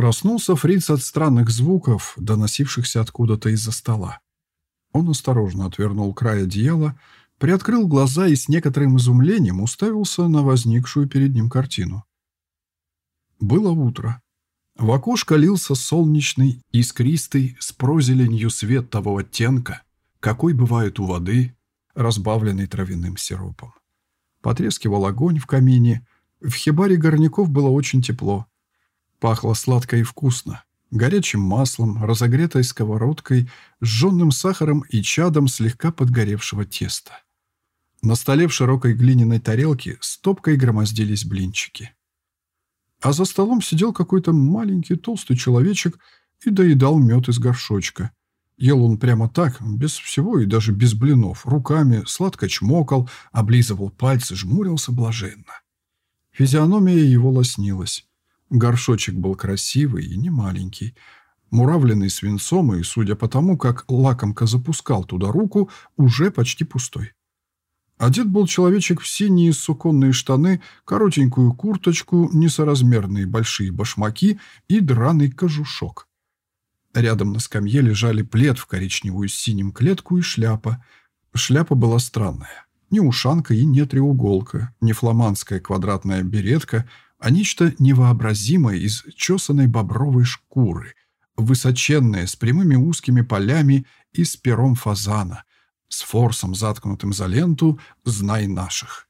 Проснулся Фриц от странных звуков, доносившихся откуда-то из-за стола. Он осторожно отвернул край одеяла, приоткрыл глаза и с некоторым изумлением уставился на возникшую перед ним картину. Было утро. В окошко лился солнечный, искристый, с прозеленью свет того оттенка, какой бывает у воды, разбавленный травяным сиропом. Потрескивал огонь в камине. В хибаре горняков было очень тепло. Пахло сладко и вкусно. Горячим маслом, разогретой сковородкой, сжженным сахаром и чадом слегка подгоревшего теста. На столе в широкой глиняной тарелке стопкой громоздились блинчики. А за столом сидел какой-то маленький толстый человечек и доедал мед из горшочка. Ел он прямо так, без всего и даже без блинов, руками, сладко чмокал, облизывал пальцы, жмурился блаженно. Физиономия его лоснилась. Горшочек был красивый и не маленький, муравленный свинцом и, судя по тому, как лакомка запускал туда руку, уже почти пустой. Одет был человечек в синие суконные штаны, коротенькую курточку, несоразмерные большие башмаки и драный кожушок. Рядом на скамье лежали плед в коричневую с синим клетку и шляпа. Шляпа была странная. Не ушанка и не треуголка, не фламандская квадратная беретка, а нечто невообразимое из чесанной бобровой шкуры, высоченное, с прямыми узкими полями и с пером фазана, с форсом, заткнутым за ленту «Знай наших».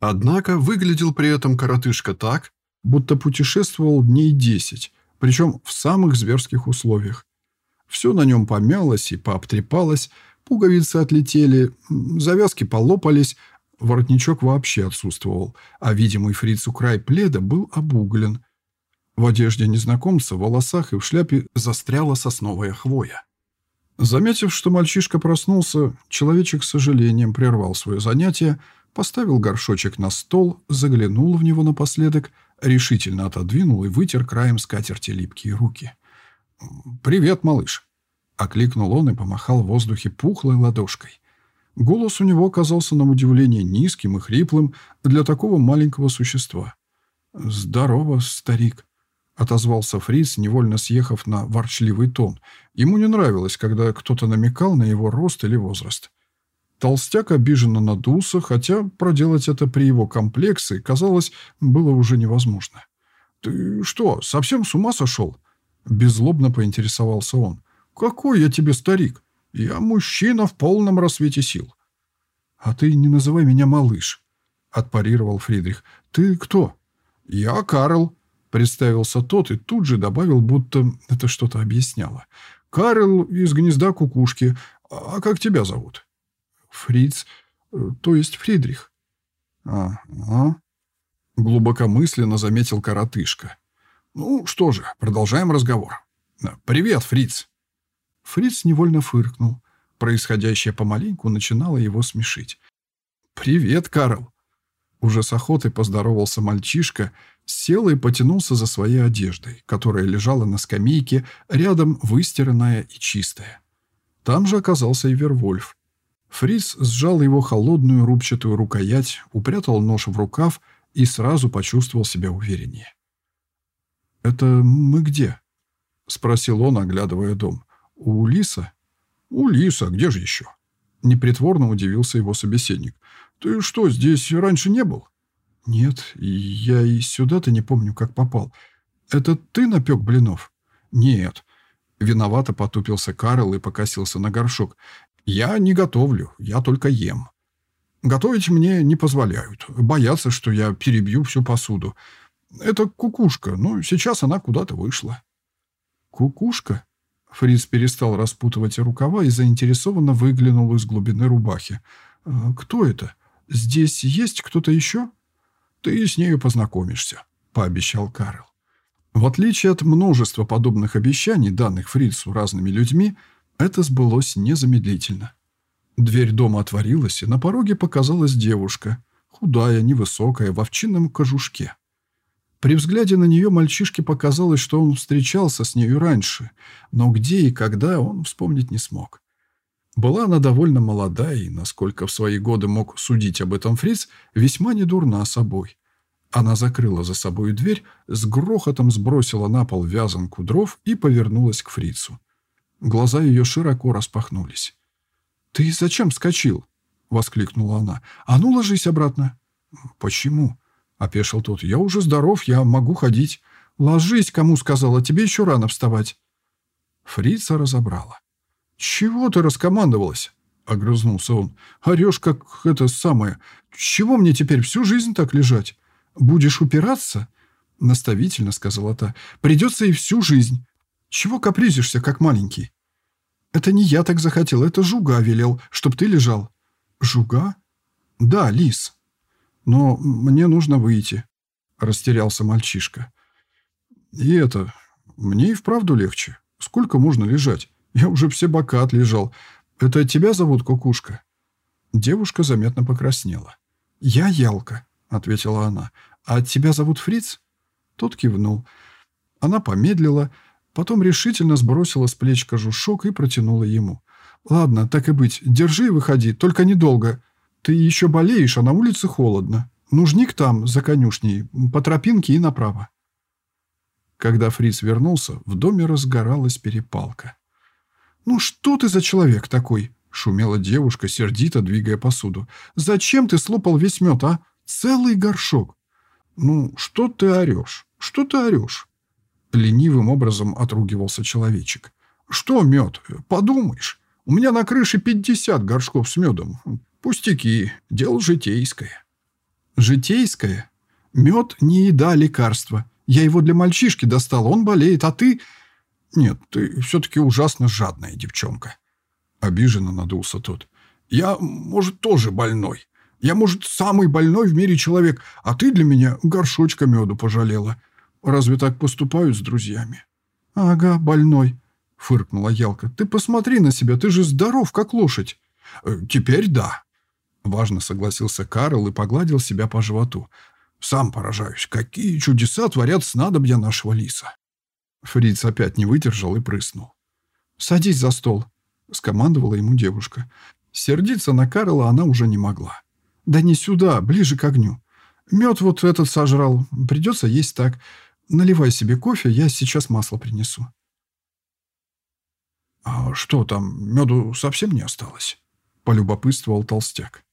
Однако выглядел при этом коротышка так, будто путешествовал дней десять, причем в самых зверских условиях. Все на нем помялось и пообтрепалось, пуговицы отлетели, завязки полопались, воротничок вообще отсутствовал, а видимый фрицу край пледа был обуглен. В одежде незнакомца, в волосах и в шляпе застряла сосновая хвоя. Заметив, что мальчишка проснулся, человечек с сожалением прервал свое занятие, поставил горшочек на стол, заглянул в него напоследок, решительно отодвинул и вытер краем скатерти липкие руки. «Привет, малыш!» — окликнул он и помахал в воздухе пухлой ладошкой. Голос у него оказался на удивление низким и хриплым для такого маленького существа. «Здорово, старик!» — отозвался Фриц, невольно съехав на ворчливый тон. Ему не нравилось, когда кто-то намекал на его рост или возраст. Толстяк обиженно надулся, хотя проделать это при его комплекции, казалось, было уже невозможно. «Ты что, совсем с ума сошел?» Беззлобно поинтересовался он. «Какой я тебе старик? Я мужчина в полном рассвете сил». «А ты не называй меня малыш», — отпарировал Фридрих. «Ты кто?» «Я Карл», Представился тот и тут же добавил, будто это что-то объясняло. «Карл из гнезда кукушки. А как тебя зовут?» «Фриц, э, то есть Фридрих». «Ага», — глубокомысленно заметил коротышка. «Ну что же, продолжаем разговор. Привет, Фриц». Фриц невольно фыркнул. Происходящее помаленьку начинало его смешить. «Привет, Карл!» Уже с охотой поздоровался мальчишка, сел и потянулся за своей одеждой, которая лежала на скамейке, рядом выстиранная и чистая. Там же оказался и Вервольф. Фрис сжал его холодную рубчатую рукоять, упрятал нож в рукав и сразу почувствовал себя увереннее. «Это мы где?» — спросил он, оглядывая дом. «У Лиса?» «У Лиса, где же еще?» Непритворно удивился его собеседник. «Ты что, здесь раньше не был?» «Нет, я и сюда-то не помню, как попал. Это ты напек блинов?» «Нет». Виновато потупился Карл и покосился на горшок. «Я не готовлю, я только ем. Готовить мне не позволяют. Боятся, что я перебью всю посуду. Это кукушка, но сейчас она куда-то вышла». «Кукушка?» Фриц перестал распутывать рукава и заинтересованно выглянул из глубины рубахи. «А «Кто это? Здесь есть кто-то еще?» «Ты с нею познакомишься», — пообещал Карл. В отличие от множества подобных обещаний, данных Фрицу разными людьми, это сбылось незамедлительно. Дверь дома отворилась, и на пороге показалась девушка, худая, невысокая, в овчинном кожушке. При взгляде на нее мальчишке показалось, что он встречался с нею раньше, но где и когда он вспомнить не смог. Была она довольно молода и, насколько в свои годы мог судить об этом Фриц, весьма недурна собой. Она закрыла за собой дверь, с грохотом сбросила на пол вязанку дров и повернулась к фрицу. Глаза ее широко распахнулись. «Ты зачем вскочил?» — воскликнула она. «А ну, ложись обратно». «Почему?» — опешил тот. «Я уже здоров, я могу ходить». «Ложись, кому сказала, тебе еще рано вставать». Фрица разобрала. «Чего ты раскомандовалась?» — огрызнулся он. «Орешь, как это самое. Чего мне теперь всю жизнь так лежать? Будешь упираться?» — наставительно сказала та. «Придется и всю жизнь. Чего капризишься, как маленький?» «Это не я так захотел, это Жуга велел, чтоб ты лежал». «Жуга?» «Да, лис». «Но мне нужно выйти», — растерялся мальчишка. «И это... Мне и вправду легче. Сколько можно лежать? Я уже все бока отлежал. Это тебя зовут Кукушка?» Девушка заметно покраснела. «Я Ялка», — ответила она. «А тебя зовут Фриц?» Тот кивнул. Она помедлила, потом решительно сбросила с плеч кожушок и протянула ему. «Ладно, так и быть. Держи и выходи, только недолго. Ты еще болеешь, а на улице холодно. Нужник там, за конюшней, по тропинке и направо». Когда Фриц вернулся, в доме разгоралась перепалка. «Ну что ты за человек такой?» — шумела девушка, сердито двигая посуду. «Зачем ты слопал весь мед, а? Целый горшок!» «Ну, что ты орешь? Что ты орешь?» Ленивым образом отругивался человечек. «Что мед? Подумаешь. У меня на крыше пятьдесят горшков с медом. Пустяки. Дело житейское». «Житейское? Мед не еда, а лекарство. Я его для мальчишки достал, он болеет, а ты...» «Нет, ты все-таки ужасно жадная девчонка». Обиженно надулся тот. «Я, может, тоже больной. Я, может, самый больной в мире человек, а ты для меня горшочка меду пожалела. Разве так поступают с друзьями?» «Ага, больной», — фыркнула Ялка. «Ты посмотри на себя, ты же здоров, как лошадь». «Э, «Теперь да», — важно согласился Карл и погладил себя по животу. «Сам поражаюсь, какие чудеса творят снадобья нашего лиса». Фриц опять не выдержал и прыснул. «Садись за стол», — скомандовала ему девушка. Сердиться на Карла она уже не могла. «Да не сюда, ближе к огню. Мед вот этот сожрал, придется есть так. Наливай себе кофе, я сейчас масло принесу». «А что там, меду совсем не осталось?» — полюбопытствовал толстяк.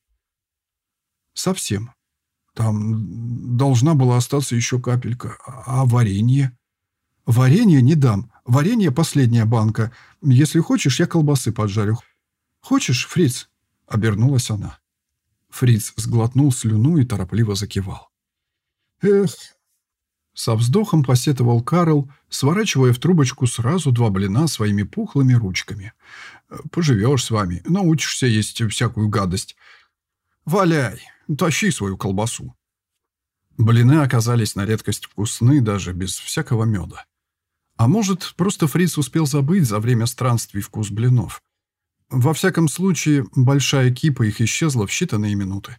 «Совсем. Там должна была остаться еще капелька. А варенье?» «Варенье не дам. Варенье – последняя банка. Если хочешь, я колбасы поджарю». «Хочешь, Фриц?» – обернулась она. Фриц сглотнул слюну и торопливо закивал. «Эх!» Со вздохом посетовал Карл, сворачивая в трубочку сразу два блина своими пухлыми ручками. «Поживешь с вами, научишься есть всякую гадость. Валяй, тащи свою колбасу». Блины оказались на редкость вкусны даже без всякого меда. А может, просто Фриц успел забыть за время странствий вкус блинов. Во всяком случае, большая кипа их исчезла в считанные минуты.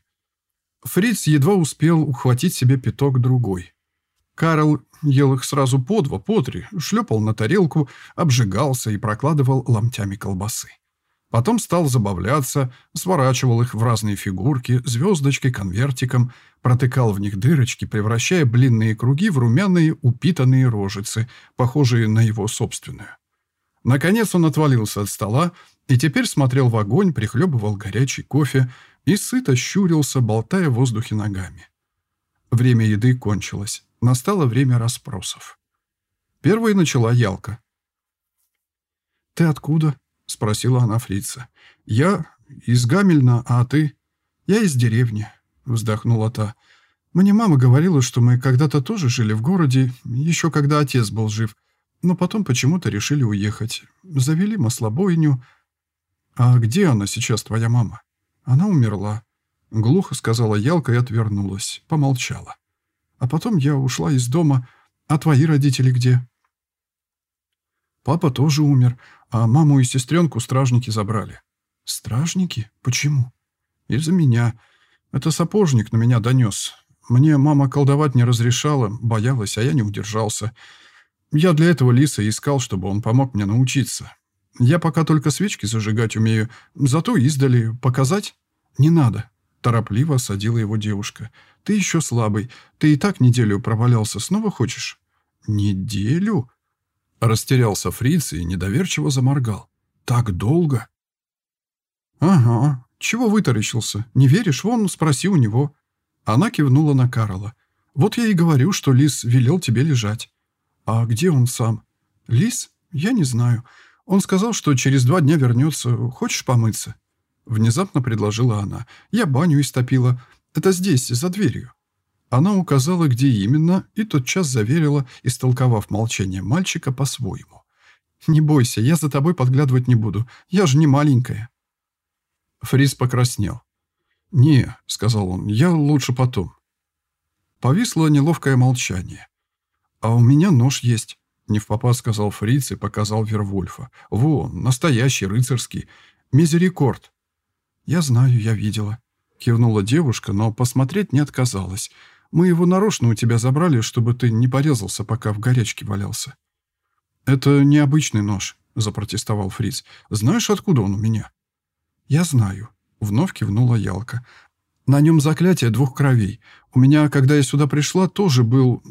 Фриц едва успел ухватить себе пяток другой. Карл ел их сразу по два, по три, шлепал на тарелку, обжигался и прокладывал ломтями колбасы. Потом стал забавляться, сворачивал их в разные фигурки, звездочкой, конвертиком, протыкал в них дырочки, превращая блинные круги в румяные упитанные рожицы, похожие на его собственную. Наконец он отвалился от стола и теперь смотрел в огонь, прихлебывал горячий кофе и сыто щурился, болтая в воздухе ногами. Время еды кончилось. Настало время расспросов. Первой начала Ялка. «Ты откуда?» — спросила она фрица. «Я из Гамельна, а ты?» «Я из деревни», — вздохнула та. «Мне мама говорила, что мы когда-то тоже жили в городе, еще когда отец был жив, но потом почему-то решили уехать. Завели маслобойню». «А где она сейчас, твоя мама?» «Она умерла», — глухо сказала Ялка и отвернулась, помолчала. «А потом я ушла из дома. А твои родители где?» Папа тоже умер, а маму и сестренку стражники забрали. Стражники? Почему? Из-за меня. Это сапожник на меня донес. Мне мама колдовать не разрешала, боялась, а я не удержался. Я для этого лиса искал, чтобы он помог мне научиться. Я пока только свечки зажигать умею, зато издали показать не надо. Торопливо осадила его девушка. Ты еще слабый. Ты и так неделю провалялся. Снова хочешь?» «Неделю?» Растерялся фриц и недоверчиво заморгал. «Так долго?» «Ага. Чего вытаращился? Не веришь? Вон, спроси у него». Она кивнула на Карла. «Вот я и говорю, что Лис велел тебе лежать». «А где он сам?» «Лис? Я не знаю. Он сказал, что через два дня вернется. Хочешь помыться?» Внезапно предложила она. «Я баню истопила. Это здесь, за дверью». Она указала, где именно, и тотчас заверила, истолковав молчание мальчика по-своему. «Не бойся, я за тобой подглядывать не буду. Я же не маленькая». Фрис покраснел. «Не», — сказал он, — «я лучше потом». Повисло неловкое молчание. «А у меня нож есть», — не в попад сказал Фриц и показал Вервольфа. «Вон, настоящий, рыцарский. Мизерикорд». «Я знаю, я видела», — кивнула девушка, но посмотреть не отказалась. «Мы его нарочно у тебя забрали, чтобы ты не порезался, пока в горячке валялся». «Это необычный нож», — запротестовал Фриц. «Знаешь, откуда он у меня?» «Я знаю», — вновь кивнула Ялка. «На нем заклятие двух кровей. У меня, когда я сюда пришла, тоже был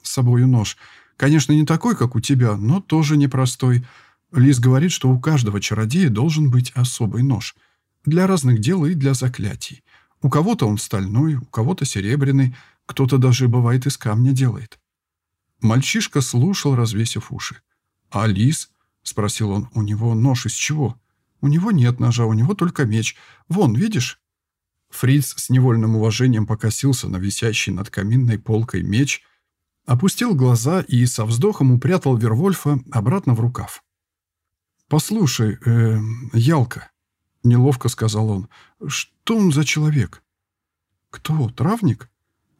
с собою нож. Конечно, не такой, как у тебя, но тоже непростой. Лис говорит, что у каждого чародея должен быть особый нож. Для разных дел и для заклятий. У кого-то он стальной, у кого-то серебряный, кто-то даже, бывает, из камня делает». Мальчишка слушал, развесив уши. «А лис?» — спросил он. «У него нож из чего?» У него нет ножа, у него только меч. Вон, видишь?» Фриц с невольным уважением покосился на висящий над каминной полкой меч, опустил глаза и со вздохом упрятал Вервольфа обратно в рукав. «Послушай, э, Ялка», — неловко сказал он, — «что он за человек?» «Кто, травник?»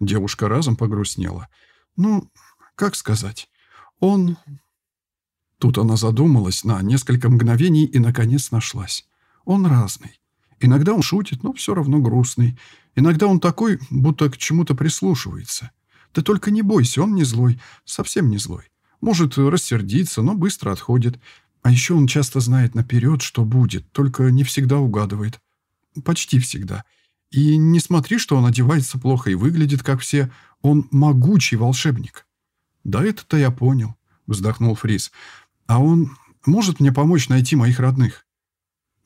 Девушка разом погрустнела. «Ну, как сказать? Он Тут она задумалась на несколько мгновений и, наконец, нашлась. Он разный. Иногда он шутит, но все равно грустный. Иногда он такой, будто к чему-то прислушивается. Ты только не бойся, он не злой, совсем не злой. Может рассердиться, но быстро отходит. А еще он часто знает наперед, что будет, только не всегда угадывает. Почти всегда. И не смотри, что он одевается плохо и выглядит, как все. Он могучий волшебник. «Да это-то я понял», — вздохнул Фрис. «А он может мне помочь найти моих родных?»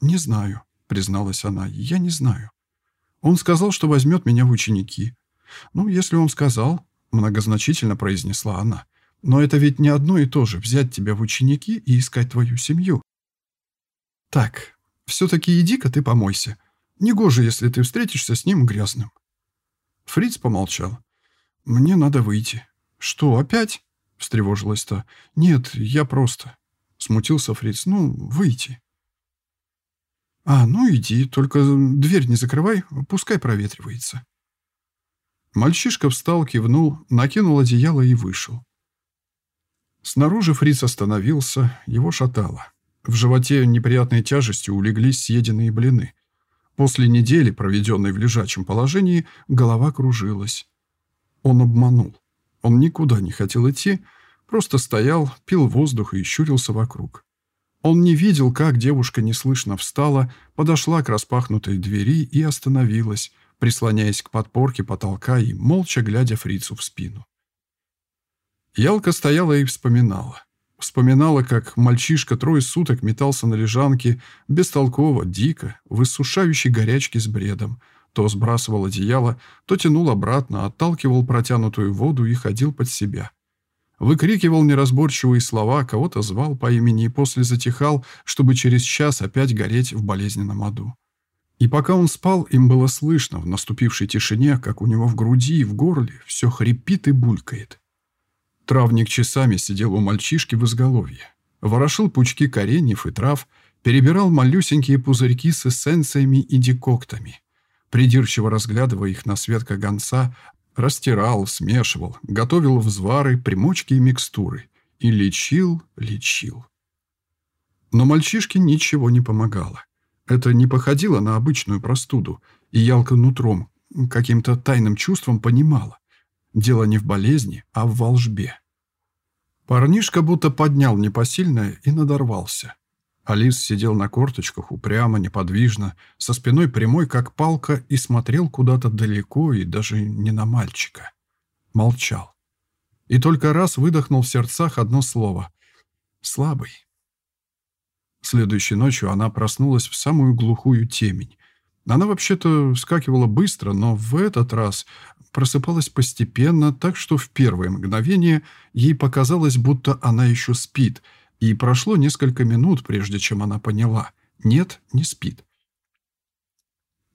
«Не знаю», — призналась она. «Я не знаю. Он сказал, что возьмет меня в ученики». «Ну, если он сказал», — многозначительно произнесла она. «Но это ведь не одно и то же — взять тебя в ученики и искать твою семью». «Так, все-таки иди-ка ты помойся. Негоже, если ты встретишься с ним грязным». Фриц помолчал. «Мне надо выйти». «Что, опять?» — встревожилась та. «Нет, я просто...» — смутился Фриц. «Ну, выйти». «А, ну иди, только дверь не закрывай, пускай проветривается». Мальчишка встал, кивнул, накинул одеяло и вышел. Снаружи Фриц остановился, его шатало. В животе неприятной тяжестью улеглись съеденные блины. После недели, проведенной в лежачем положении, голова кружилась. Он обманул. Он никуда не хотел идти, просто стоял, пил воздух и щурился вокруг. Он не видел, как девушка неслышно встала, подошла к распахнутой двери и остановилась, прислоняясь к подпорке потолка и молча глядя фрицу в спину. Ялка стояла и вспоминала. Вспоминала, как мальчишка трое суток метался на лежанке, бестолково, дико, в иссушающей горячке с бредом, то сбрасывал одеяло, то тянул обратно, отталкивал протянутую воду и ходил под себя. Выкрикивал неразборчивые слова, кого-то звал по имени и после затихал, чтобы через час опять гореть в болезненном аду. И пока он спал, им было слышно в наступившей тишине, как у него в груди и в горле все хрипит и булькает. Травник часами сидел у мальчишки в изголовье. Ворошил пучки кореньев и трав, перебирал малюсенькие пузырьки с эссенциями и декоктами придирчиво разглядывая их на свет каганца, растирал, смешивал, готовил взвары, примочки и микстуры. И лечил, лечил. Но мальчишке ничего не помогало. Это не походило на обычную простуду, и Ялка нутром, каким-то тайным чувством понимала. Дело не в болезни, а в волжбе. Парнишка будто поднял непосильное и надорвался. Алис сидел на корточках, упрямо, неподвижно, со спиной прямой, как палка, и смотрел куда-то далеко и даже не на мальчика. Молчал. И только раз выдохнул в сердцах одно слово. «Слабый». Следующей ночью она проснулась в самую глухую темень. Она вообще-то вскакивала быстро, но в этот раз просыпалась постепенно, так что в первое мгновение ей показалось, будто она еще спит, и прошло несколько минут, прежде чем она поняла. Нет, не спит.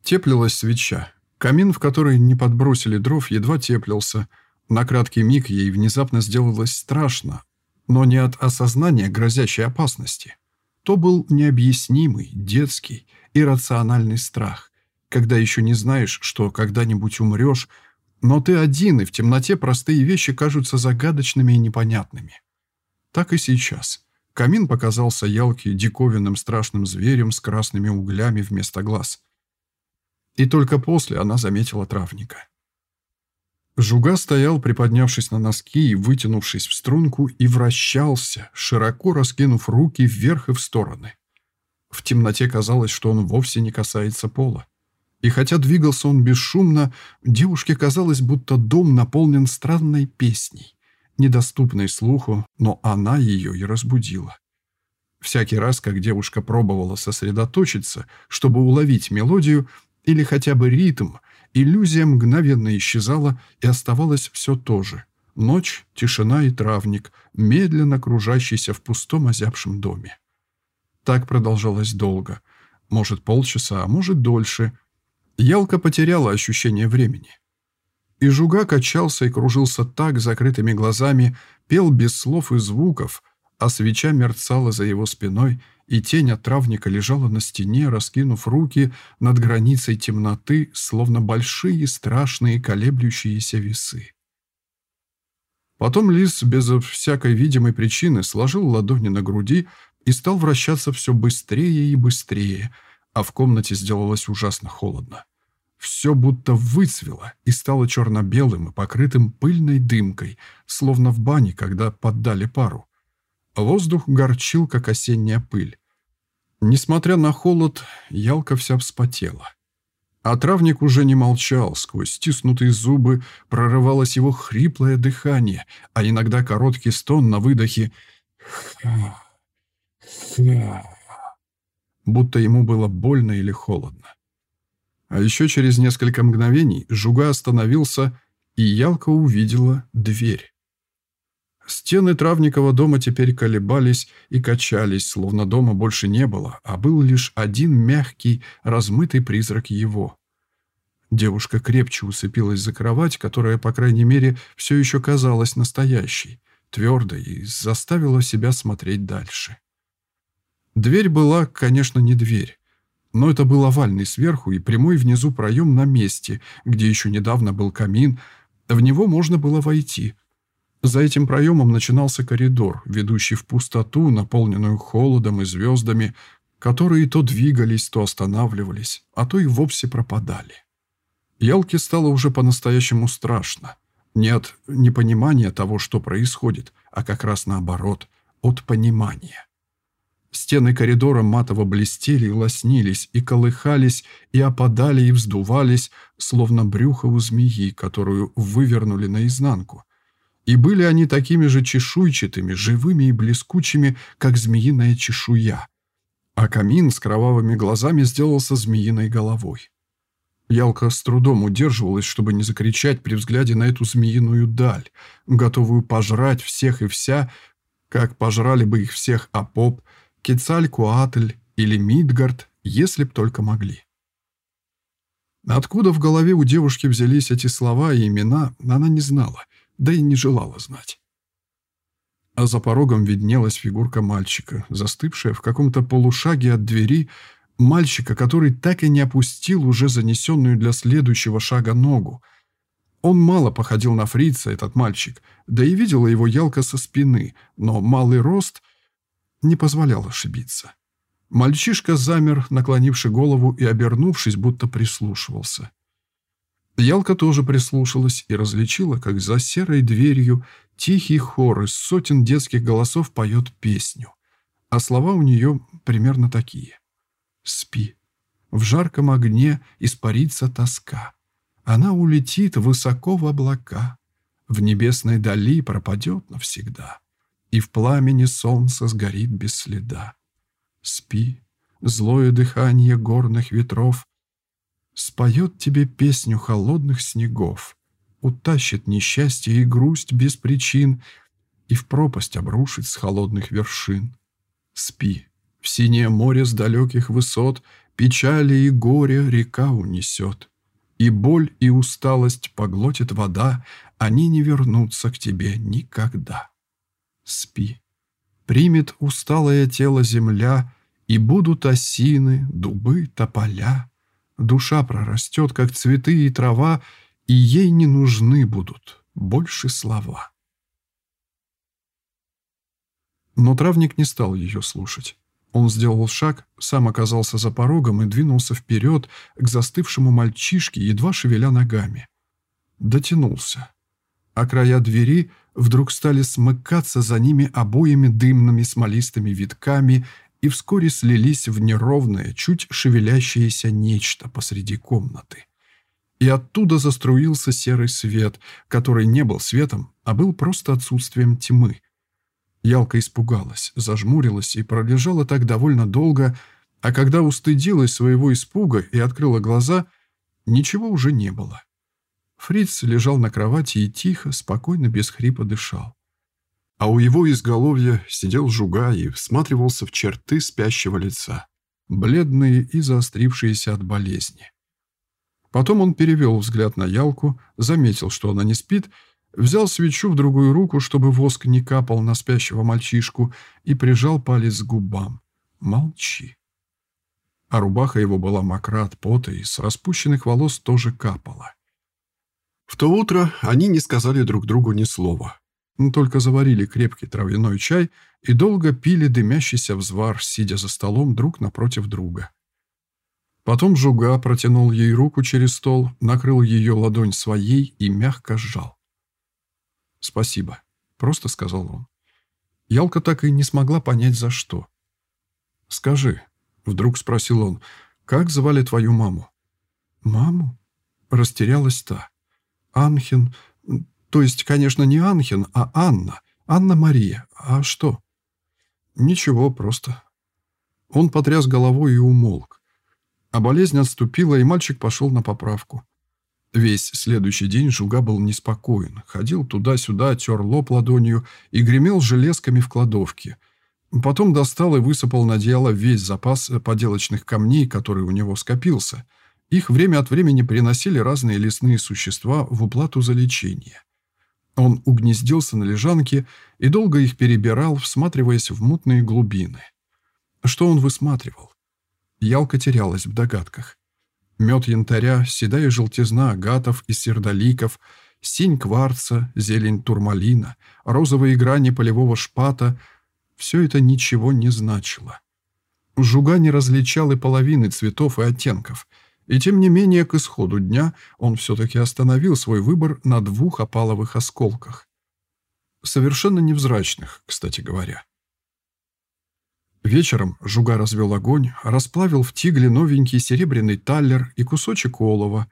Теплилась свеча. Камин, в который не подбросили дров, едва теплился. На краткий миг ей внезапно сделалось страшно, но не от осознания грозящей опасности. То был необъяснимый, детский, иррациональный страх, когда еще не знаешь, что когда-нибудь умрешь, но ты один, и в темноте простые вещи кажутся загадочными и непонятными. Так и сейчас. Камин показался Ялке диковинным страшным зверем с красными углями вместо глаз. И только после она заметила травника. Жуга стоял, приподнявшись на носки и вытянувшись в струнку, и вращался, широко раскинув руки вверх и в стороны. В темноте казалось, что он вовсе не касается пола. И хотя двигался он бесшумно, девушке казалось, будто дом наполнен странной песней, недоступной слуху, но она ее и разбудила. Всякий раз, как девушка пробовала сосредоточиться, чтобы уловить мелодию или хотя бы ритм, Иллюзия мгновенно исчезала, и оставалось все то же. Ночь, тишина и травник, медленно кружащийся в пустом озябшем доме. Так продолжалось долго. Может, полчаса, а может, дольше. Ялка потеряла ощущение времени. И жуга качался и кружился так, закрытыми глазами, пел без слов и звуков, а свеча мерцала за его спиной — и тень от травника лежала на стене, раскинув руки над границей темноты, словно большие страшные колеблющиеся весы. Потом лис без всякой видимой причины сложил ладони на груди и стал вращаться все быстрее и быстрее, а в комнате сделалось ужасно холодно. Все будто выцвело и стало черно-белым и покрытым пыльной дымкой, словно в бане, когда поддали пару. Воздух горчил, как осенняя пыль. Несмотря на холод, Ялка вся вспотела. А травник уже не молчал, сквозь стиснутые зубы прорывалось его хриплое дыхание, а иногда короткий стон на выдохе «ха, ха», будто ему было больно или холодно. А еще через несколько мгновений Жуга остановился, и Ялка увидела дверь. Стены Травникова дома теперь колебались и качались, словно дома больше не было, а был лишь один мягкий, размытый призрак его. Девушка крепче уцепилась за кровать, которая, по крайней мере, все еще казалась настоящей, твердой, и заставила себя смотреть дальше. Дверь была, конечно, не дверь, но это был овальный сверху и прямой внизу проем на месте, где еще недавно был камин, в него можно было войти — за этим проемом начинался коридор, ведущий в пустоту, наполненную холодом и звездами, которые то двигались, то останавливались, а то и вовсе пропадали. Ялке стало уже по-настоящему страшно. Не от непонимания того, что происходит, а как раз наоборот, от понимания. Стены коридора матово блестели лоснились, и колыхались, и опадали, и вздувались, словно брюхо у змеи, которую вывернули наизнанку – и были они такими же чешуйчатыми, живыми и блескучими, как змеиная чешуя. А камин с кровавыми глазами сделался змеиной головой. Ялка с трудом удерживалась, чтобы не закричать при взгляде на эту змеиную даль, готовую пожрать всех и вся, как пожрали бы их всех Апоп, Кецалькуатль или Мидгард, если б только могли. Откуда в голове у девушки взялись эти слова и имена, она не знала — да и не желала знать. А за порогом виднелась фигурка мальчика, застывшая в каком-то полушаге от двери, мальчика, который так и не опустил уже занесенную для следующего шага ногу. Он мало походил на фрица, этот мальчик, да и видела его ялка со спины, но малый рост не позволял ошибиться. Мальчишка замер, наклонивший голову и обернувшись, будто прислушивался. Ялка тоже прислушалась и различила, как за серой дверью тихий хор из сотен детских голосов поет песню. а слова у нее примерно такие. «Спи. В жарком огне испарится тоска. Она улетит высоко в облака. В небесной дали пропадет навсегда. И в пламени солнца сгорит без следа. Спи, злое дыхание горных ветров Споет тебе песню холодных снегов, Утащит несчастье и грусть без причин И в пропасть обрушит с холодных вершин. Спи, в синее море с далеких высот Печали и горе река унесет. И боль, и усталость поглотит вода, Они не вернутся к тебе никогда. Спи, примет усталое тело земля, И будут осины, дубы, тополя, Душа прорастет, как цветы и трава, и ей не нужны будут больше слова. Но травник не стал ее слушать. Он сделал шаг, сам оказался за порогом и двинулся вперед к застывшему мальчишке, едва шевеля ногами. Дотянулся. А края двери вдруг стали смыкаться за ними обоими дымными смолистыми витками и вскоре слились в неровное, чуть шевелящееся нечто посреди комнаты. И оттуда заструился серый свет, который не был светом, а был просто отсутствием тьмы. Ялка испугалась, зажмурилась и пролежала так довольно долго, а когда устыдилась своего испуга и открыла глаза, ничего уже не было. Фриц лежал на кровати и тихо, спокойно, без хрипа дышал а у его изголовья сидел жуга и всматривался в черты спящего лица, бледные и заострившиеся от болезни. Потом он перевел взгляд на Ялку, заметил, что она не спит, взял свечу в другую руку, чтобы воск не капал на спящего мальчишку, и прижал палец к губам. «Молчи». А рубаха его была мокра от пота, и с распущенных волос тоже капала. В то утро они не сказали друг другу ни слова. Только заварили крепкий травяной чай и долго пили дымящийся взвар, сидя за столом друг напротив друга. Потом Жуга протянул ей руку через стол, накрыл ее ладонь своей и мягко сжал. «Спасибо», — просто сказал он. Ялка так и не смогла понять, за что. «Скажи», — вдруг спросил он, — «как звали твою маму?» «Маму?» — растерялась та. «Анхин, то есть, конечно, не Анхин, а Анна. Анна-Мария. А что? Ничего, просто. Он потряс головой и умолк. А болезнь отступила, и мальчик пошел на поправку. Весь следующий день Жуга был неспокоен. Ходил туда-сюда, тер лоб ладонью и гремел железками в кладовке. Потом достал и высыпал на одеяло весь запас поделочных камней, который у него скопился. Их время от времени приносили разные лесные существа в уплату за лечение. Он угнездился на лежанке и долго их перебирал, всматриваясь в мутные глубины. Что он высматривал? Ялка терялась в догадках. Мед янтаря, седая желтизна агатов и сердоликов, синь кварца, зелень турмалина, розовые грани полевого шпата — все это ничего не значило. Жуга не различал и половины цветов и оттенков — и тем не менее, к исходу дня он все-таки остановил свой выбор на двух опаловых осколках. Совершенно невзрачных, кстати говоря. Вечером Жуга развел огонь, расплавил в тигле новенький серебряный таллер и кусочек олова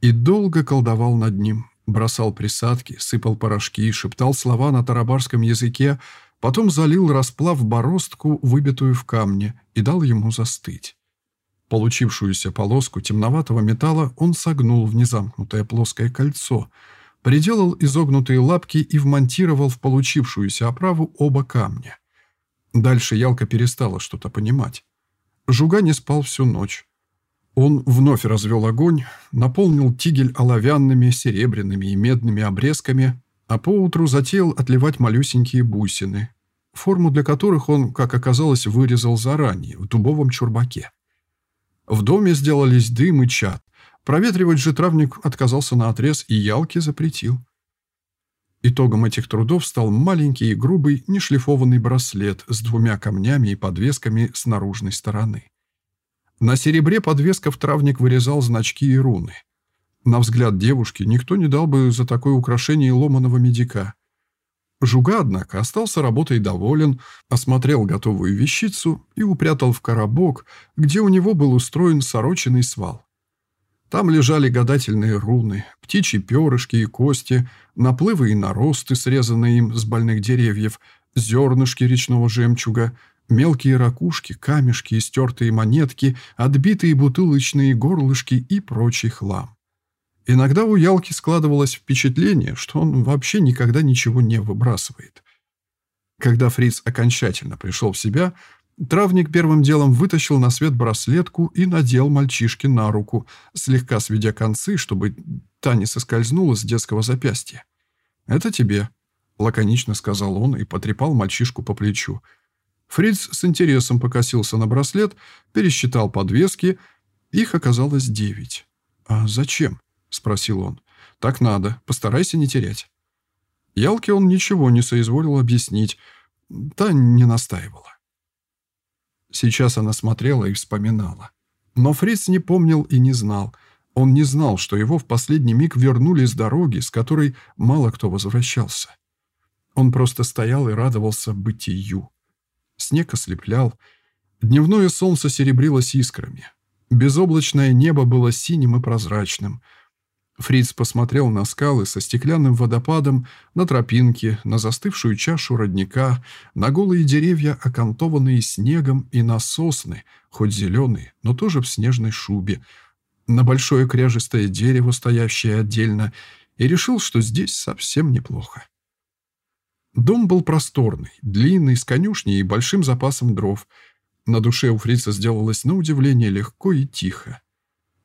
и долго колдовал над ним, бросал присадки, сыпал порошки, шептал слова на тарабарском языке, потом залил расплав бороздку, выбитую в камне, и дал ему застыть. Получившуюся полоску темноватого металла он согнул в незамкнутое плоское кольцо, приделал изогнутые лапки и вмонтировал в получившуюся оправу оба камня. Дальше Ялка перестала что-то понимать. Жуга не спал всю ночь. Он вновь развел огонь, наполнил тигель оловянными, серебряными и медными обрезками, а поутру затеял отливать малюсенькие бусины, форму для которых он, как оказалось, вырезал заранее, в дубовом чурбаке. В доме сделались дым и чад. Проветривать же травник отказался на отрез и ялки запретил. Итогом этих трудов стал маленький и грубый нешлифованный браслет с двумя камнями и подвесками с наружной стороны. На серебре подвесков травник вырезал значки и руны. На взгляд девушки никто не дал бы за такое украшение ломаного медика. Жуга, однако, остался работой доволен, осмотрел готовую вещицу и упрятал в коробок, где у него был устроен сороченный свал. Там лежали гадательные руны, птичьи перышки и кости, наплывы и наросты, срезанные им с больных деревьев, зернышки речного жемчуга, мелкие ракушки, камешки, истертые монетки, отбитые бутылочные горлышки и прочий хлам. Иногда у Ялки складывалось впечатление, что он вообще никогда ничего не выбрасывает. Когда Фриц окончательно пришел в себя, травник первым делом вытащил на свет браслетку и надел мальчишке на руку, слегка сведя концы, чтобы та не соскользнула с детского запястья. «Это тебе», — лаконично сказал он и потрепал мальчишку по плечу. Фриц с интересом покосился на браслет, пересчитал подвески. Их оказалось девять. «А зачем?» — спросил он. «Так надо. Постарайся не терять». Ялке он ничего не соизволил объяснить. Та не настаивала. Сейчас она смотрела и вспоминала. Но Фриц не помнил и не знал. Он не знал, что его в последний миг вернули с дороги, с которой мало кто возвращался. Он просто стоял и радовался бытию. Снег ослеплял. Дневное солнце серебрилось искрами. Безоблачное небо было синим и прозрачным — Фриц посмотрел на скалы со стеклянным водопадом, на тропинки, на застывшую чашу родника, на голые деревья, окантованные снегом, и на сосны, хоть зеленые, но тоже в снежной шубе, на большое кряжестое дерево, стоящее отдельно, и решил, что здесь совсем неплохо. Дом был просторный, длинный, с конюшней и большим запасом дров. На душе у Фрица сделалось на удивление легко и тихо.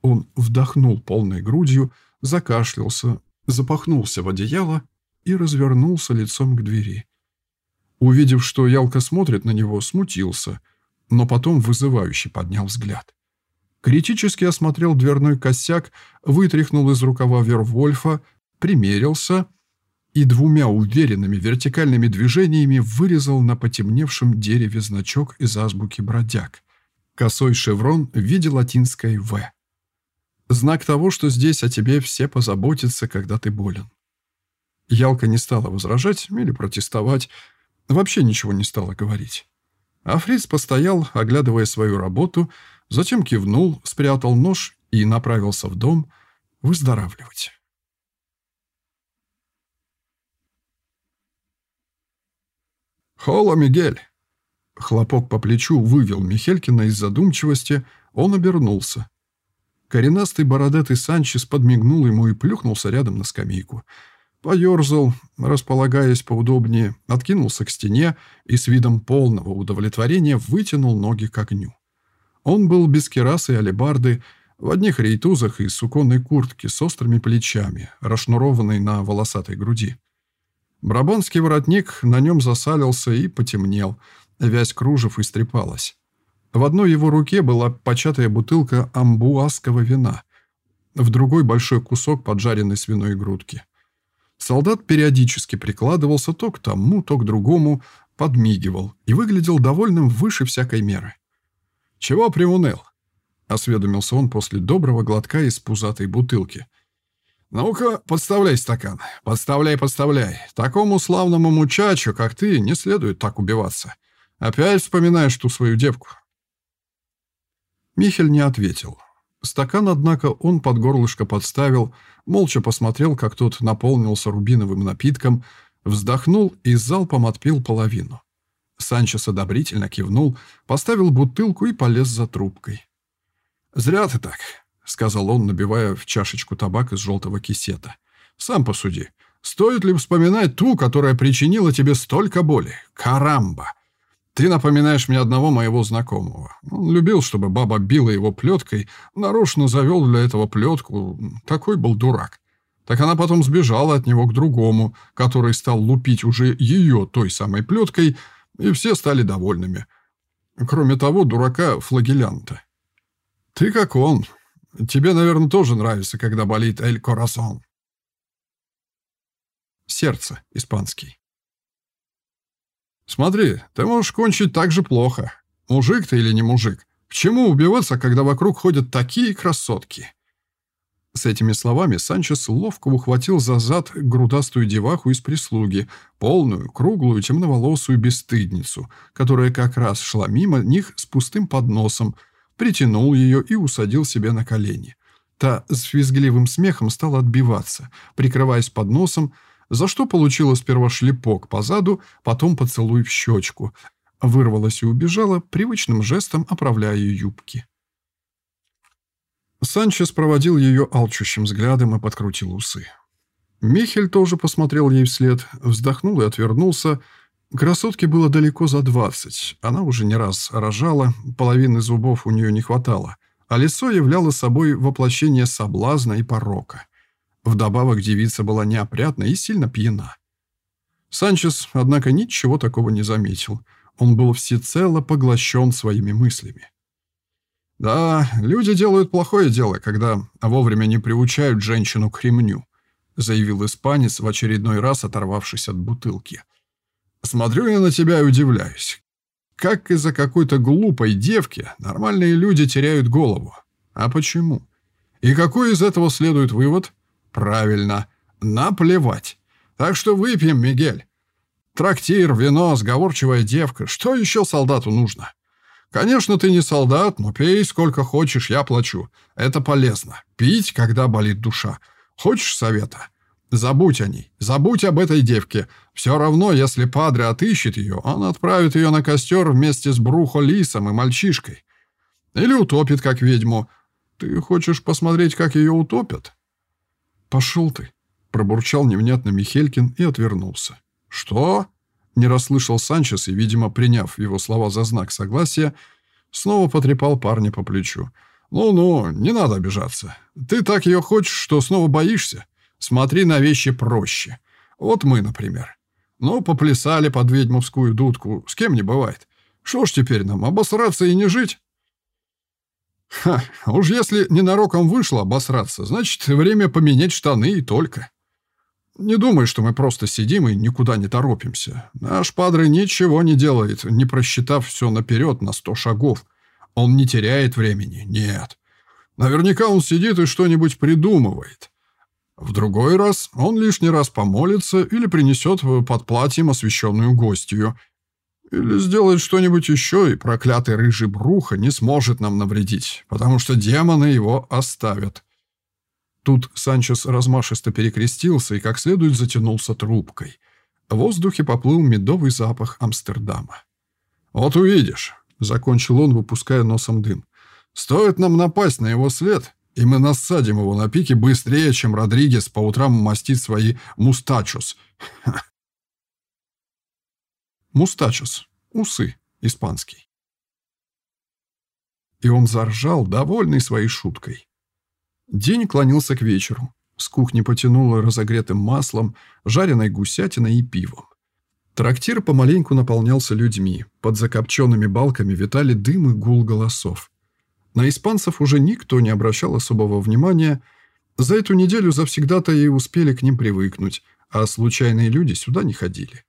Он вдохнул полной грудью, закашлялся, запахнулся в одеяло и развернулся лицом к двери. Увидев, что Ялка смотрит на него, смутился, но потом вызывающе поднял взгляд. Критически осмотрел дверной косяк, вытряхнул из рукава Вервольфа, примерился и двумя уверенными вертикальными движениями вырезал на потемневшем дереве значок из азбуки бродяг. Косой шеврон в виде латинской «В». Знак того, что здесь о тебе все позаботятся, когда ты болен. Ялка не стала возражать или протестовать, вообще ничего не стала говорить. А Фриц постоял, оглядывая свою работу, затем кивнул, спрятал нож и направился в дом выздоравливать. «Хола, Мигель!» Хлопок по плечу вывел Михелькина из задумчивости, он обернулся. Коренастый бородатый Санчес подмигнул ему и плюхнулся рядом на скамейку. Поерзал, располагаясь поудобнее, откинулся к стене и с видом полного удовлетворения вытянул ноги к огню. Он был без керасы и алебарды, в одних рейтузах и суконной куртке с острыми плечами, расшнурованной на волосатой груди. Брабанский воротник на нем засалился и потемнел, вязь кружев истрепалась. В одной его руке была початая бутылка амбуазского вина, в другой большой кусок поджаренной свиной грудки. Солдат периодически прикладывался то к тому, то к другому, подмигивал и выглядел довольным выше всякой меры. «Чего приуныл?» — осведомился он после доброго глотка из пузатой бутылки. «Ну-ка, подставляй стакан. Подставляй, подставляй. Такому славному мучачу, как ты, не следует так убиваться. Опять вспоминаешь ту свою девку. Михель не ответил. Стакан, однако, он под горлышко подставил, молча посмотрел, как тот наполнился рубиновым напитком, вздохнул и залпом отпил половину. Санчес одобрительно кивнул, поставил бутылку и полез за трубкой. «Зря ты так», — сказал он, набивая в чашечку табак из желтого кисета. «Сам посуди. Стоит ли вспоминать ту, которая причинила тебе столько боли? Карамба! Ты напоминаешь мне одного моего знакомого. Он любил, чтобы баба била его плеткой, нарочно завел для этого плетку. Такой был дурак. Так она потом сбежала от него к другому, который стал лупить уже ее той самой плеткой, и все стали довольными. Кроме того, дурака флагелянта. Ты как он. Тебе, наверное, тоже нравится, когда болит «эль корасон». Сердце, испанский. Смотри, ты можешь кончить так же плохо. Мужик ты или не мужик? К чему убиваться, когда вокруг ходят такие красотки?» С этими словами Санчес ловко ухватил за зад грудастую деваху из прислуги, полную, круглую, темноволосую бесстыдницу, которая как раз шла мимо них с пустым подносом, притянул ее и усадил себе на колени. Та с визгливым смехом стала отбиваться, прикрываясь подносом, за что получила сперва шлепок по заду, потом поцелуй в щечку. Вырвалась и убежала, привычным жестом оправляя юбки. Санчес проводил ее алчущим взглядом и подкрутил усы. Михель тоже посмотрел ей вслед, вздохнул и отвернулся. Красотке было далеко за двадцать. Она уже не раз рожала, половины зубов у нее не хватало, а лицо являло собой воплощение соблазна и порока. Вдобавок девица была неопрятна и сильно пьяна. Санчес, однако, ничего такого не заметил. Он был всецело поглощен своими мыслями. «Да, люди делают плохое дело, когда вовремя не приучают женщину к ремню», заявил испанец, в очередной раз оторвавшись от бутылки. «Смотрю я на тебя и удивляюсь. Как из-за какой-то глупой девки нормальные люди теряют голову. А почему? И какой из этого следует вывод? Правильно, наплевать. Так что выпьем, Мигель. Трактир, вино, сговорчивая девка. Что еще солдату нужно?» Конечно, ты не солдат, но пей сколько хочешь, я плачу. Это полезно. Пить, когда болит душа. Хочешь совета? Забудь о ней. Забудь об этой девке. Все равно, если падре отыщет ее, он отправит ее на костер вместе с Брухо Лисом и мальчишкой. Или утопит, как ведьму. Ты хочешь посмотреть, как ее утопят? Пошел ты, пробурчал невнятно Михелькин и отвернулся. Что? Не расслышал Санчес и, видимо, приняв его слова за знак согласия, снова потрепал парня по плечу. «Ну-ну, не надо обижаться. Ты так ее хочешь, что снова боишься? Смотри на вещи проще. Вот мы, например. Ну, поплясали под ведьмовскую дудку, с кем не бывает. Что ж теперь нам, обосраться и не жить?» «Ха, уж если ненароком вышло обосраться, значит, время поменять штаны и только». Не думай, что мы просто сидим и никуда не торопимся. Наш падре ничего не делает, не просчитав все наперед на сто шагов. Он не теряет времени, нет. Наверняка он сидит и что-нибудь придумывает. В другой раз он лишний раз помолится или принесет под платьем освященную гостью. Или сделает что-нибудь еще, и проклятый рыжий бруха не сможет нам навредить, потому что демоны его оставят. Тут Санчес размашисто перекрестился и как следует затянулся трубкой. В воздухе поплыл медовый запах Амстердама. «Вот увидишь», — закончил он, выпуская носом дым. «Стоит нам напасть на его след, и мы насадим его на пике быстрее, чем Родригес по утрам мастит свои мустачос». Мустачос. Усы. Испанский. И он заржал, довольный своей шуткой. День клонился к вечеру. С кухни потянуло разогретым маслом, жареной гусятиной и пивом. Трактир помаленьку наполнялся людьми. Под закопченными балками витали дым и гул голосов. На испанцев уже никто не обращал особого внимания. За эту неделю завсегда-то и успели к ним привыкнуть, а случайные люди сюда не ходили.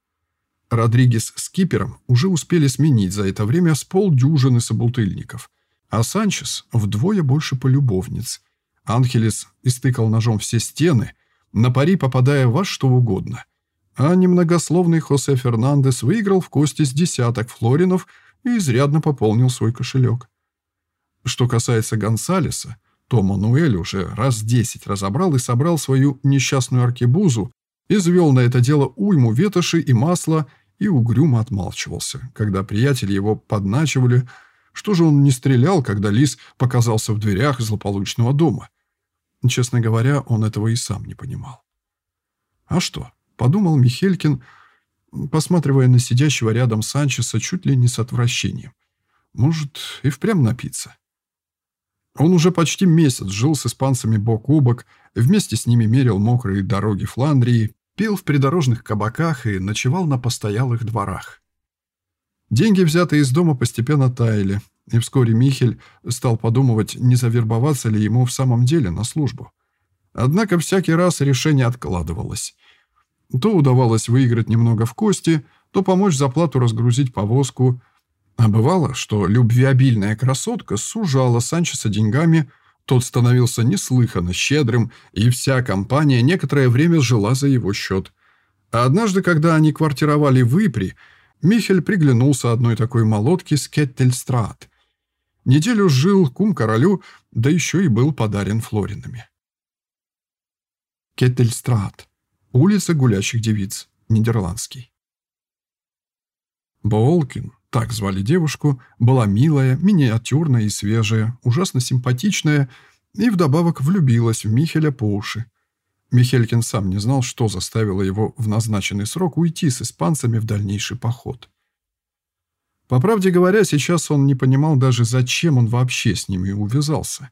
Родригес с Кипером уже успели сменить за это время с полдюжины собутыльников, а Санчес вдвое больше полюбовниц – Анхелес истыкал ножом все стены, на пари попадая во что угодно. А немногословный Хосе Фернандес выиграл в кости с десяток флоринов и изрядно пополнил свой кошелек. Что касается Гонсалеса, то Мануэль уже раз десять разобрал и собрал свою несчастную аркебузу, извел на это дело уйму ветоши и масла и угрюмо отмалчивался, когда приятели его подначивали, что же он не стрелял, когда лис показался в дверях злополучного дома. Честно говоря, он этого и сам не понимал. «А что?» — подумал Михелькин, посматривая на сидящего рядом Санчеса чуть ли не с отвращением. «Может, и впрямь напиться?» Он уже почти месяц жил с испанцами бок о бок, вместе с ними мерил мокрые дороги Фландрии, пил в придорожных кабаках и ночевал на постоялых дворах. Деньги, взятые из дома, постепенно таяли, и вскоре Михель стал подумывать, не завербоваться ли ему в самом деле на службу. Однако всякий раз решение откладывалось. То удавалось выиграть немного в кости, то помочь заплату разгрузить повозку. А бывало, что любвеобильная красотка сужала Санчеса деньгами, Тот становился неслыханно щедрым, и вся компания некоторое время жила за его счет. А однажды, когда они квартировали в Ипре, Михель приглянулся одной такой молотке с Кеттельстрат. Неделю жил кум королю, да еще и был подарен флоринами. Кеттельстрат. Улица гулящих девиц. Нидерландский. Боолкин, так звали девушку, была милая, миниатюрная и свежая, ужасно симпатичная и вдобавок влюбилась в Михеля по уши. Михелькин сам не знал, что заставило его в назначенный срок уйти с испанцами в дальнейший поход. По правде говоря, сейчас он не понимал даже, зачем он вообще с ними увязался.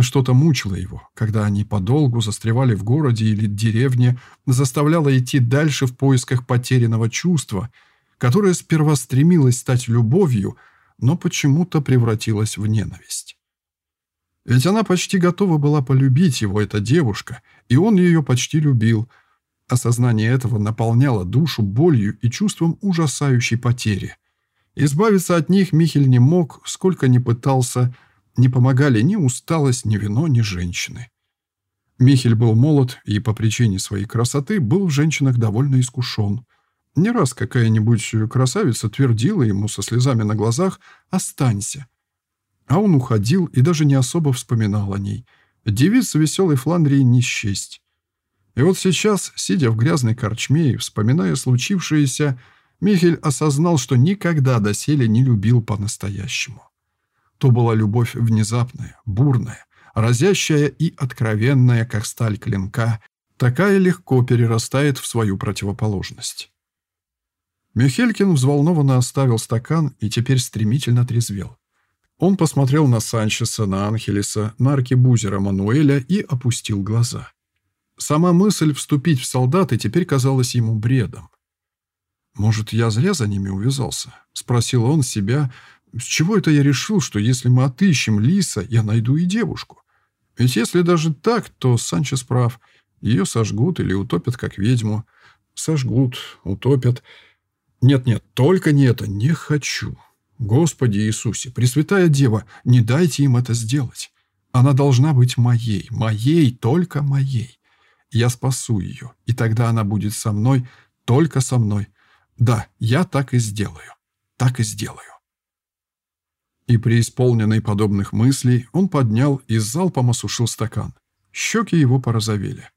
Что-то мучило его, когда они подолгу застревали в городе или деревне, заставляло идти дальше в поисках потерянного чувства, которое сперва стремилось стать любовью, но почему-то превратилось в ненависть. Ведь она почти готова была полюбить его, эта девушка, и он ее почти любил. Осознание этого наполняло душу болью и чувством ужасающей потери. Избавиться от них Михель не мог, сколько ни пытался, не помогали ни усталость, ни вино, ни женщины. Михель был молод и по причине своей красоты был в женщинах довольно искушен. Не раз какая-нибудь красавица твердила ему со слезами на глазах «Останься». А он уходил и даже не особо вспоминал о ней. Девиц веселой Фландрии не счесть. И вот сейчас, сидя в грязной корчме и вспоминая случившееся, Михель осознал, что никогда доселе не любил по-настоящему. То была любовь внезапная, бурная, разящая и откровенная, как сталь клинка, такая легко перерастает в свою противоположность. Михелькин взволнованно оставил стакан и теперь стремительно трезвел. Он посмотрел на Санчеса, на Анхелеса, на аркебузера Мануэля и опустил глаза. Сама мысль вступить в солдаты теперь казалась ему бредом. «Может, я зря за ними увязался?» — спросил он себя. «С чего это я решил, что если мы отыщем Лиса, я найду и девушку? Ведь если даже так, то Санчес прав. Ее сожгут или утопят, как ведьму. Сожгут, утопят. Нет-нет, только не это, не хочу. Господи Иисусе, Пресвятая Дева, не дайте им это сделать. Она должна быть моей, моей, только моей. Я спасу ее, и тогда она будет со мной, только со мной. Да, я так и сделаю. Так и сделаю. И при исполненной подобных мыслей он поднял и залпом осушил стакан. Щеки его порозовели.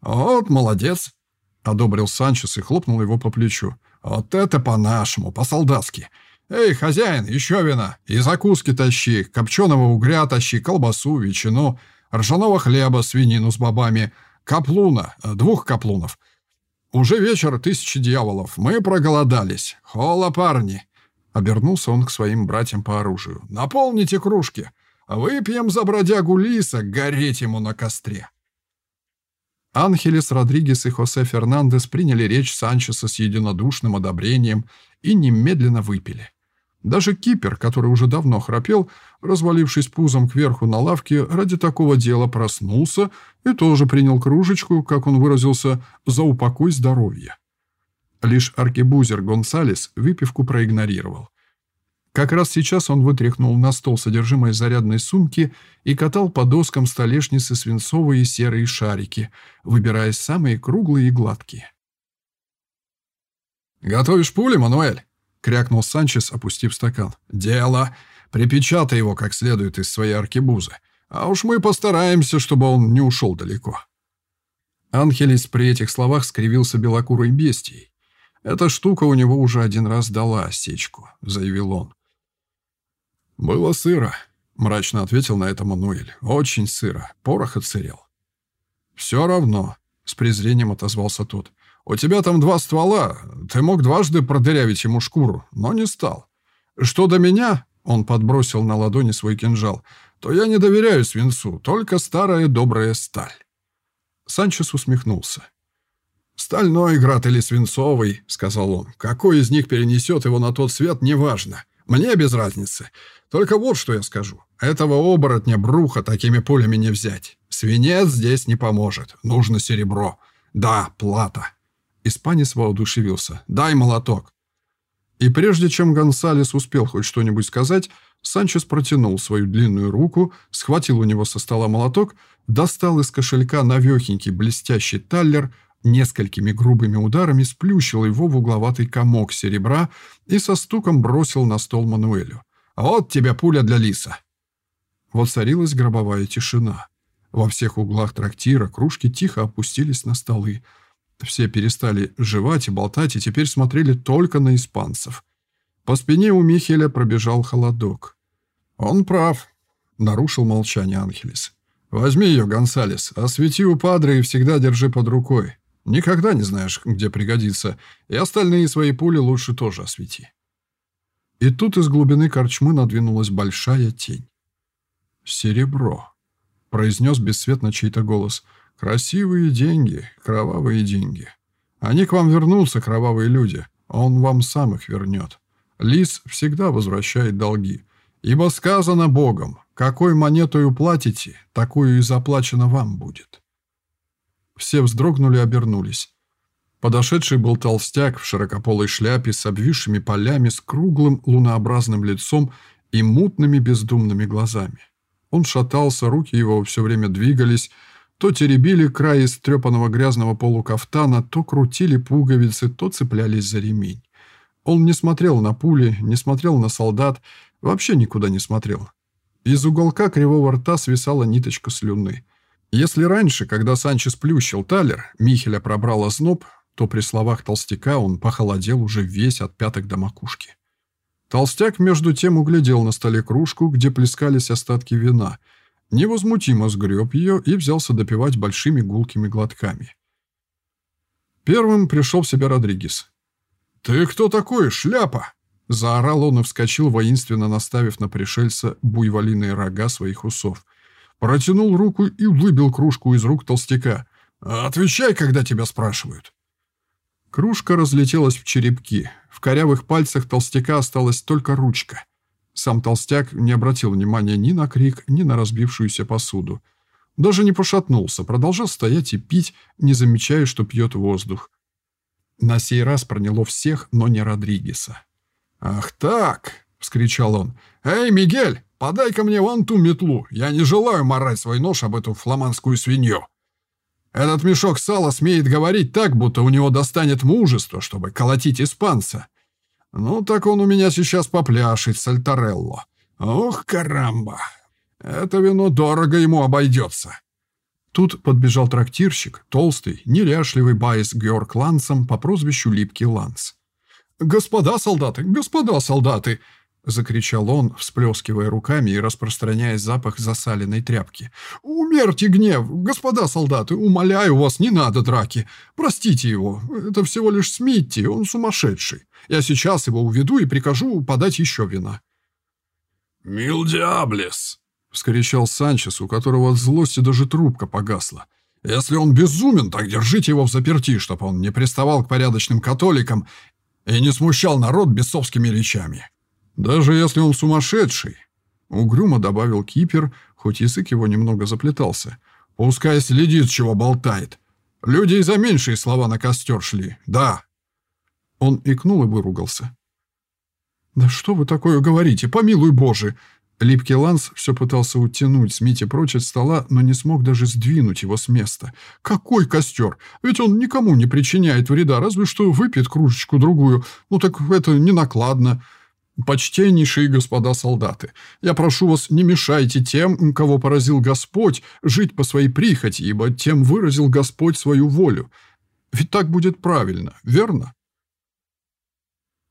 «Вот молодец!» — одобрил Санчес и хлопнул его по плечу. «Вот это по-нашему, по-солдатски! «Эй, хозяин, еще вина! И закуски тащи, копченого угря тащи, колбасу, ветчину, ржаного хлеба, свинину с бобами, каплуна, э, двух каплунов. Уже вечер, тысячи дьяволов, мы проголодались. Хола, парни!» Обернулся он к своим братьям по оружию. «Наполните кружки! Выпьем за бродягу Лиса, гореть ему на костре!» Анхелес Родригес и Хосе Фернандес приняли речь Санчеса с единодушным одобрением и немедленно выпили. Даже кипер, который уже давно храпел, развалившись пузом кверху на лавке, ради такого дела проснулся и тоже принял кружечку, как он выразился, за упокой здоровья. Лишь аркебузер Гонсалес выпивку проигнорировал. Как раз сейчас он вытряхнул на стол содержимое зарядной сумки и катал по доскам столешницы свинцовые серые шарики, выбирая самые круглые и гладкие. «Готовишь пули, Мануэль?» — крякнул Санчес, опустив стакан. «Дело! Припечатай его как следует из своей аркебузы. А уж мы постараемся, чтобы он не ушел далеко». Анхелис при этих словах скривился белокурой бестией. «Эта штука у него уже один раз дала осечку», — заявил он. «Было сыро», — мрачно ответил на это Мануэль. «Очень сыро. Порох отсырел». «Все равно», — с презрением отозвался тот. У тебя там два ствола. Ты мог дважды продырявить ему шкуру, но не стал. Что до меня, он подбросил на ладони свой кинжал, то я не доверяю свинцу, только старая добрая сталь. Санчес усмехнулся. «Стальной град или свинцовый», — сказал он. «Какой из них перенесет его на тот свет, неважно. Мне без разницы. Только вот что я скажу. Этого оборотня бруха такими пулями не взять. Свинец здесь не поможет. Нужно серебро. Да, плата». Испанец воодушевился. «Дай молоток». И прежде чем Гонсалес успел хоть что-нибудь сказать, Санчес протянул свою длинную руку, схватил у него со стола молоток, достал из кошелька навехенький блестящий таллер, несколькими грубыми ударами сплющил его в угловатый комок серебра и со стуком бросил на стол Мануэлю. «Вот тебе пуля для лиса!» Воцарилась гробовая тишина. Во всех углах трактира кружки тихо опустились на столы. Все перестали жевать и болтать, и теперь смотрели только на испанцев. По спине у Михеля пробежал холодок. «Он прав», — нарушил молчание Анхелес. «Возьми ее, Гонсалес, освети у падры и всегда держи под рукой. Никогда не знаешь, где пригодится, и остальные свои пули лучше тоже освети». И тут из глубины корчмы надвинулась большая тень. «Серебро», — произнес бесцветно чей-то голос. «Красивые деньги, кровавые деньги. Они к вам вернутся, кровавые люди. Он вам сам их вернет. Лис всегда возвращает долги. Ибо сказано Богом, какой монетою платите, такую и заплачено вам будет». Все вздрогнули обернулись. Подошедший был толстяк в широкополой шляпе с обвисшими полями, с круглым лунообразным лицом и мутными бездумными глазами. Он шатался, руки его все время двигались, то теребили край истрепанного грязного полукафтана, то крутили пуговицы, то цеплялись за ремень. Он не смотрел на пули, не смотрел на солдат, вообще никуда не смотрел. Из уголка кривого рта свисала ниточка слюны. Если раньше, когда Санчес плющил талер, Михеля пробрал озноб, то при словах толстяка он похолодел уже весь от пяток до макушки. Толстяк между тем углядел на столе кружку, где плескались остатки вина, невозмутимо сгреб ее и взялся допивать большими гулкими глотками. Первым пришел в себя Родригес. «Ты кто такой, шляпа?» Заорал он и вскочил, воинственно наставив на пришельца буйволиные рога своих усов. Протянул руку и выбил кружку из рук толстяка. «Отвечай, когда тебя спрашивают». Кружка разлетелась в черепки. В корявых пальцах толстяка осталась только ручка. Сам толстяк не обратил внимания ни на крик, ни на разбившуюся посуду. Даже не пошатнулся, продолжал стоять и пить, не замечая, что пьет воздух. На сей раз проняло всех, но не Родригеса. «Ах так!» — вскричал он. «Эй, Мигель, подай-ка мне вон ту метлу. Я не желаю морать свой нож об эту фламандскую свинью». Этот мешок сала смеет говорить так, будто у него достанет мужество, чтобы колотить испанца. Ну, так он у меня сейчас попляшет с Альтарелло. Ох, карамба! Это вино дорого ему обойдется. Тут подбежал трактирщик, толстый, неряшливый байс Георг Лансом по прозвищу Липкий Ланс. «Господа солдаты! Господа солдаты!» — закричал он, всплескивая руками и распространяя запах засаленной тряпки. «Умерьте гнев! Господа солдаты, умоляю вас, не надо драки! Простите его! Это всего лишь Смитти, он сумасшедший! Я сейчас его уведу и прикажу подать еще вина!» «Мил диаблес!» — вскричал Санчес, у которого от злости даже трубка погасла. «Если он безумен, так держите его в заперти, чтобы он не приставал к порядочным католикам и не смущал народ бесовскими речами!» «Даже если он сумасшедший», — угрюмо добавил Кипер, хоть язык его немного заплетался. «Пускай следит, чего болтает. Люди и за меньшие слова на костер шли, да». Он икнул и выругался. «Да что вы такое говорите, помилуй Боже!» Липкий Ланс все пытался утянуть Смити прочь от стола, но не смог даже сдвинуть его с места. «Какой костер? Ведь он никому не причиняет вреда, разве что выпьет кружечку-другую. Ну так это не накладно. «Почтеннейшие господа солдаты, я прошу вас, не мешайте тем, кого поразил Господь, жить по своей прихоти, ибо тем выразил Господь свою волю. Ведь так будет правильно, верно?»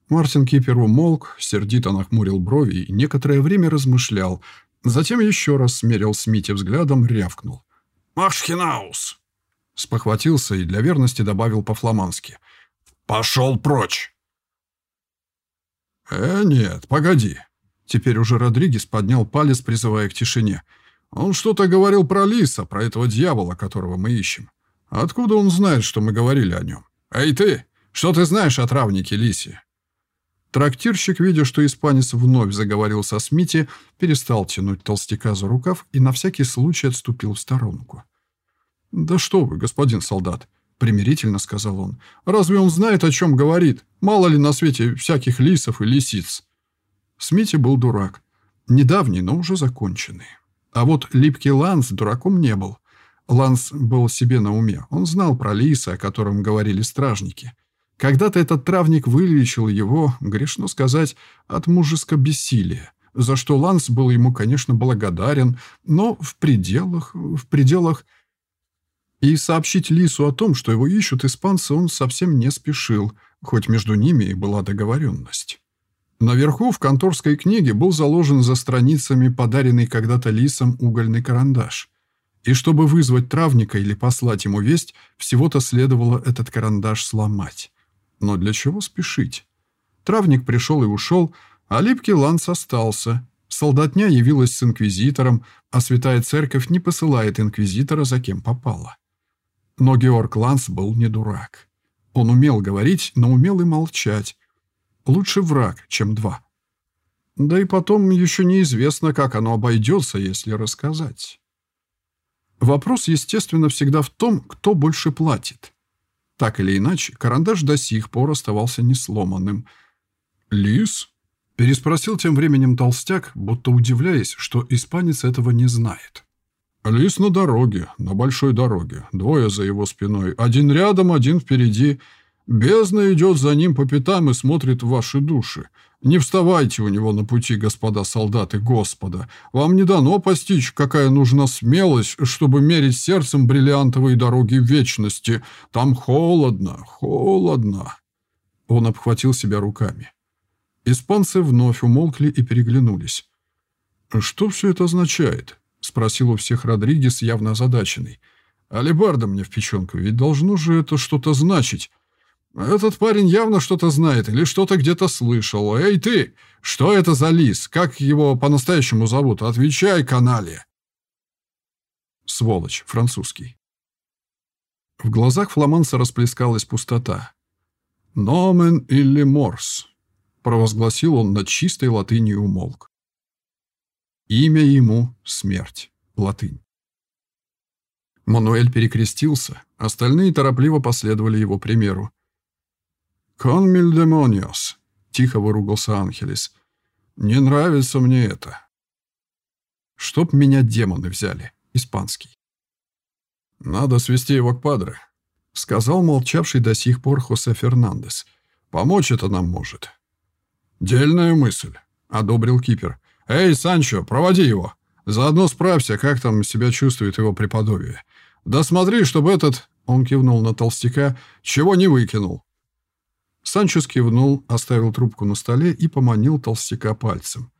Мартин Кипер умолк, сердито нахмурил брови и некоторое время размышлял, затем еще раз смерил Смити взглядом, рявкнул. «Машхинаус!» Спохватился и для верности добавил по-фламандски. «Пошел прочь!» «Э, нет, погоди». Теперь уже Родригес поднял палец, призывая к тишине. «Он что-то говорил про Лиса, про этого дьявола, которого мы ищем. Откуда он знает, что мы говорили о нем? Эй ты, что ты знаешь о травнике Лисе?» Трактирщик, видя, что испанец вновь заговорил со Смити, перестал тянуть толстяка за рукав и на всякий случай отступил в сторонку. «Да что вы, господин солдат!» Примирительно сказал он. «Разве он знает, о чем говорит? Мало ли на свете всяких лисов и лисиц?» Смити был дурак. Недавний, но уже законченный. А вот липкий Ланс дураком не был. Ланс был себе на уме. Он знал про лиса, о котором говорили стражники. Когда-то этот травник вылечил его, грешно сказать, от мужеского бессилия, за что Ланс был ему, конечно, благодарен, но в пределах, в пределах... И сообщить Лису о том, что его ищут испанцы, он совсем не спешил, хоть между ними и была договоренность. Наверху в конторской книге был заложен за страницами подаренный когда-то Лисом угольный карандаш. И чтобы вызвать травника или послать ему весть, всего-то следовало этот карандаш сломать. Но для чего спешить? Травник пришел и ушел, а липкий ланс остался. Солдатня явилась с инквизитором, а святая церковь не посылает инквизитора за кем попало. Но Георг Ланс был не дурак. Он умел говорить, но умел и молчать. Лучше враг, чем два. Да и потом еще неизвестно, как оно обойдется, если рассказать. Вопрос, естественно, всегда в том, кто больше платит. Так или иначе, карандаш до сих пор оставался несломанным. «Лис?» – переспросил тем временем толстяк, будто удивляясь, что испанец этого не знает. «Лис на дороге, на большой дороге. Двое за его спиной. Один рядом, один впереди. Бездна идет за ним по пятам и смотрит в ваши души. Не вставайте у него на пути, господа солдаты Господа. Вам не дано постичь, какая нужна смелость, чтобы мерить сердцем бриллиантовые дороги вечности. Там холодно, холодно». Он обхватил себя руками. Испанцы вновь умолкли и переглянулись. «Что все это означает?» — спросил у всех Родригес, явно озадаченный. «Алибарда мне в печенку, ведь должно же это что-то значить. «Этот парень явно что-то знает или что-то где-то слышал. Эй, ты! Что это за лис? Как его по-настоящему зовут? Отвечай, канале!» Сволочь, французский. В глазах фламанца расплескалась пустота. «Номен или морс», — провозгласил он над чистой латынью умолк. Имя ему — смерть, латынь. Мануэль перекрестился, остальные торопливо последовали его примеру. «Конмиль демониос», — тихо выругался Анхелис. «Не нравится мне это». «Чтоб меня демоны взяли», — испанский. «Надо свести его к падре», — сказал молчавший до сих пор Хосе Фернандес. «Помочь это нам может». «Дельная мысль», — одобрил Кипер. «Эй, Санчо, проводи его. Заодно справься, как там себя чувствует его преподобие. Да смотри, чтобы этот...» — он кивнул на толстяка. «Чего не выкинул?» Санчо кивнул, оставил трубку на столе и поманил толстяка пальцем.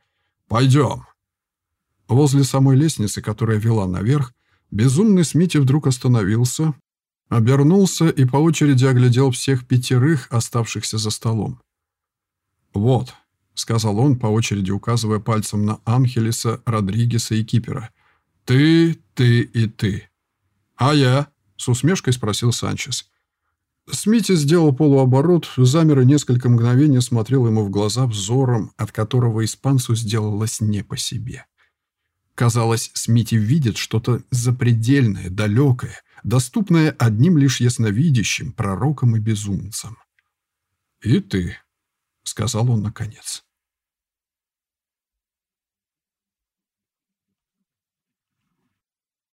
«Пойдем». Возле самой лестницы, которая вела наверх, безумный Смити вдруг остановился, обернулся и по очереди оглядел всех пятерых, оставшихся за столом. «Вот», — сказал он, по очереди указывая пальцем на Анхелеса, Родригеса и Кипера. «Ты, ты и ты». «А я?» — с усмешкой спросил Санчес. Смити сделал полуоборот, замер и несколько мгновений смотрел ему в глаза взором, от которого испанцу сделалось не по себе. Казалось, Смити видит что-то запредельное, далекое, доступное одним лишь ясновидящим, пророком и безумцем. «И ты», — сказал он наконец.